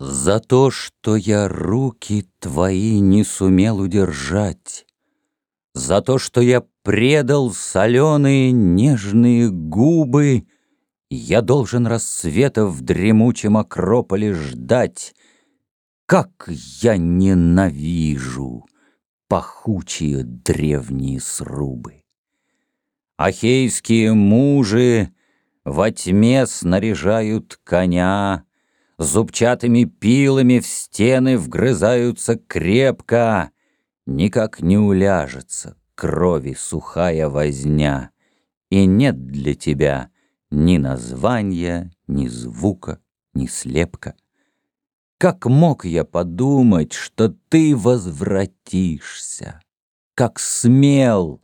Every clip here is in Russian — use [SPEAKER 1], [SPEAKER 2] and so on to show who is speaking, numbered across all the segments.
[SPEAKER 1] За то, что я руки твои не сумел удержать, За то, что я предал соленые нежные губы, Я должен рассвета в дремучем акрополе ждать. Как я ненавижу пахучие древние срубы! Ахейские мужи во тьме снаряжают коня, Зубчатыми пилами в стены вгрызаются крепко, Никак не уляжется крови сухая возня, И нет для тебя ни названия, ни звука, ни слепка. Как мог я подумать, что ты возвратишься? Как смел!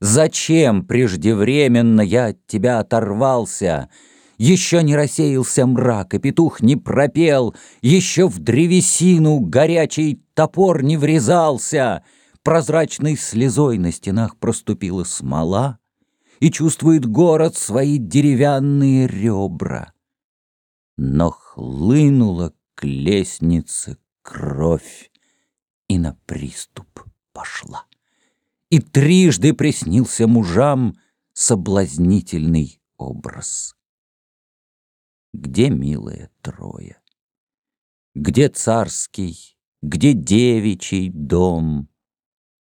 [SPEAKER 1] Зачем преждевременно я от тебя оторвался — еще не рассеялся мрак, и петух не пропел, Еще в древесину горячий топор не врезался, Прозрачной слезой на стенах проступила смола, И чувствует город свои деревянные ребра. Но хлынула к лестнице кровь, и на приступ пошла. И трижды приснился мужам соблазнительный образ. Где милая Троя? Где царский, где девичий дом?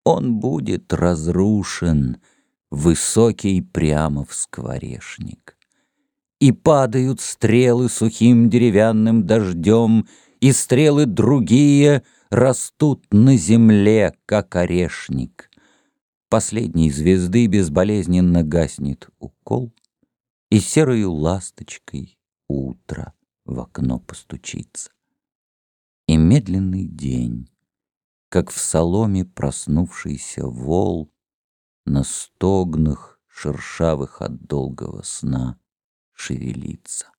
[SPEAKER 1] Он будет разрушен, высокий прямо в скворешник. И падают стрелы сухим деревянным дождем, И стрелы другие растут на земле, как орешник. Последней звезды безболезненно гаснет укол, И серою ласточкой утро в окно постучится. И медленный день, как в соломе проснувшийся вол, На стогнах шершавых от долгого сна шевелится.